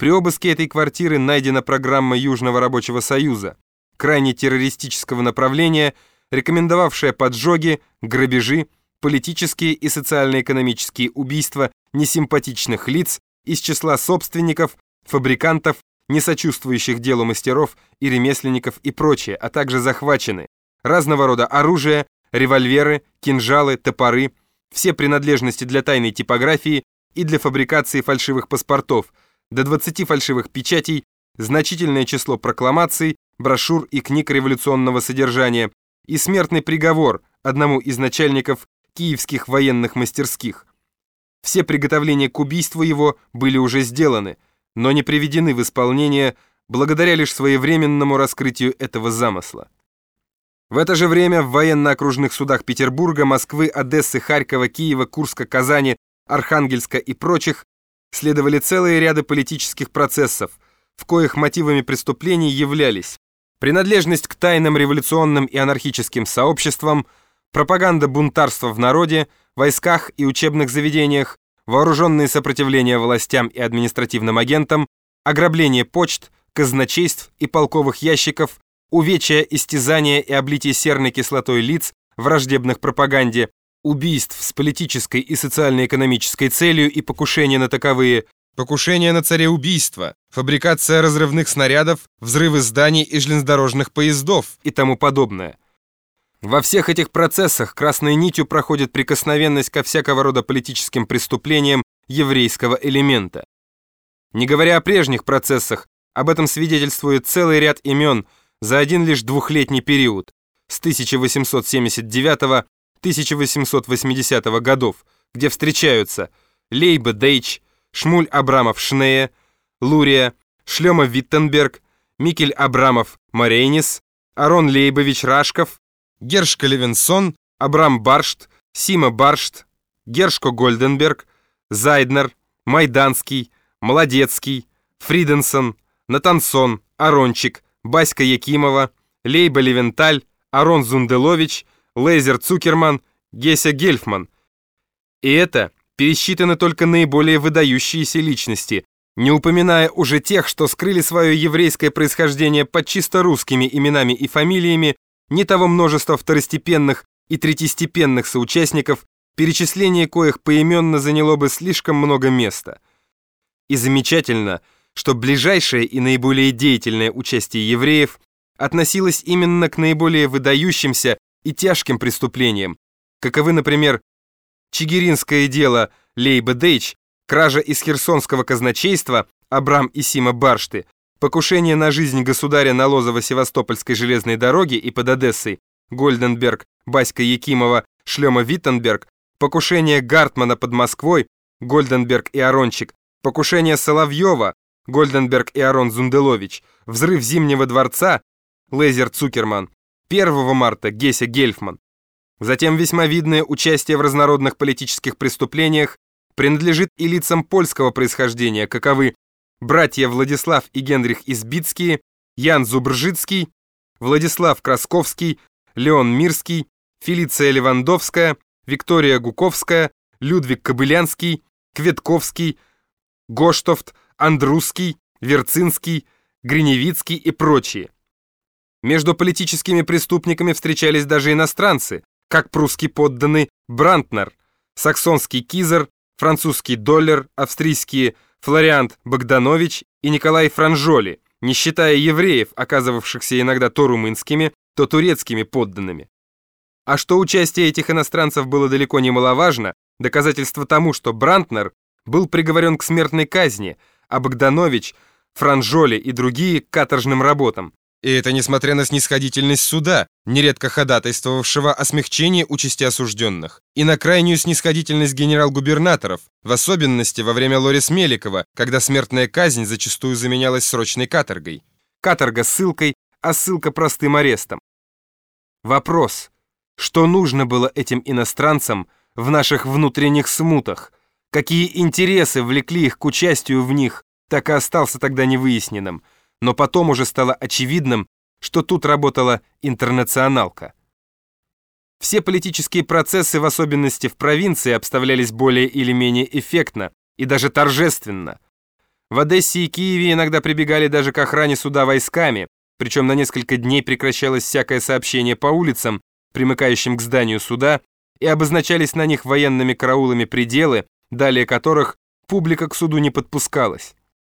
При обыске этой квартиры найдена программа Южного рабочего союза, крайне террористического направления, рекомендовавшая поджоги, грабежи, политические и социально-экономические убийства несимпатичных лиц из числа собственников, фабрикантов, несочувствующих делу мастеров и ремесленников и прочее, а также захвачены разного рода оружие, револьверы, кинжалы, топоры, все принадлежности для тайной типографии и для фабрикации фальшивых паспортов, до 20 фальшивых печатей, значительное число прокламаций, брошюр и книг революционного содержания и смертный приговор одному из начальников киевских военных мастерских. Все приготовления к убийству его были уже сделаны, но не приведены в исполнение благодаря лишь своевременному раскрытию этого замысла. В это же время в военно-окружных судах Петербурга, Москвы, Одессы, Харькова, Киева, Курска, Казани, Архангельска и прочих следовали целые ряды политических процессов, в коих мотивами преступлений являлись принадлежность к тайным революционным и анархическим сообществам, пропаганда бунтарства в народе, войсках и учебных заведениях, вооруженные сопротивления властям и административным агентам, ограбление почт, казначейств и полковых ящиков, увечья, истязания и облитие серной кислотой лиц, враждебных пропаганде, убийств с политической и социально-экономической целью и покушения на таковые, покушение на цареубийство, фабрикация разрывных снарядов, взрывы зданий и железнодорожных поездов и тому подобное. Во всех этих процессах красной нитью проходит прикосновенность ко всякого рода политическим преступлениям еврейского элемента. Не говоря о прежних процессах, об этом свидетельствует целый ряд имен за один лишь двухлетний период с 1879-1880 годов, где встречаются Лейба Дейч, Шмуль Абрамов Шнея, Лурия, Шлема Виттенберг, Микель Абрамов Марейнис, Арон Лейбович Рашков, Гершка Левинсон, Абрам Баршт, Сима Баршт, Гершко Гольденберг, Зайднер, Майданский, Молодецкий, Фриденсон, Натансон, Арончик, Баська Якимова, Лейба Левенталь, Арон Зунделович, Лейзер Цукерман, Геся Гельфман. И это пересчитаны только наиболее выдающиеся личности, не упоминая уже тех, что скрыли свое еврейское происхождение под чисто русскими именами и фамилиями, не того множества второстепенных и третьестепенных соучастников, перечисление коих поименно заняло бы слишком много места. И замечательно, что ближайшее и наиболее деятельное участие евреев относилось именно к наиболее выдающимся и тяжким преступлениям, каковы, например, Чигиринское дело Лейба Дейч, кража из херсонского казначейства Абрам и Сима Баршты, покушение на жизнь государя на Лозово-Севастопольской железной дороге и под Одессой Гольденберг, Баська Якимова, Шлема Виттенберг, покушение Гартмана под Москвой, Гольденберг и Арончик, покушение Соловьева, Гольденберг и Арон Зунделович, взрыв Зимнего дворца, Лезер Цукерман, 1 марта Геся Гельфман, Затем весьма видное участие в разнородных политических преступлениях принадлежит и лицам польского происхождения, каковы братья Владислав и Генрих Избицкие, Ян Зубржицкий, Владислав Красковский, Леон Мирский, Фелиция Левандовская, Виктория Гуковская, Людвиг Кобылянский, Кветковский, Гоштофт, Андрусский, Верцинский, Гриневицкий и прочие. Между политическими преступниками встречались даже иностранцы, как прусский подданный Брантнер, саксонский Кизер, французский Доллер, австрийские Флориант Богданович и Николай Франжоли, не считая евреев, оказывавшихся иногда то румынскими, то турецкими подданными. А что участие этих иностранцев было далеко не маловажно, доказательство тому, что Брантнер был приговорен к смертной казни, а Богданович, Франжоли и другие к каторжным работам. И это несмотря на снисходительность суда, нередко ходатайствовавшего о смягчении участи осужденных, и на крайнюю снисходительность генерал-губернаторов, в особенности во время Лорис Меликова, когда смертная казнь зачастую заменялась срочной каторгой. Каторга ссылкой, а ссылка простым арестом. Вопрос, что нужно было этим иностранцам в наших внутренних смутах? Какие интересы влекли их к участию в них, так и остался тогда невыясненным – но потом уже стало очевидным, что тут работала интернационалка. Все политические процессы, в особенности в провинции, обставлялись более или менее эффектно и даже торжественно. В Одессе и Киеве иногда прибегали даже к охране суда войсками, причем на несколько дней прекращалось всякое сообщение по улицам, примыкающим к зданию суда, и обозначались на них военными караулами пределы, далее которых публика к суду не подпускалась.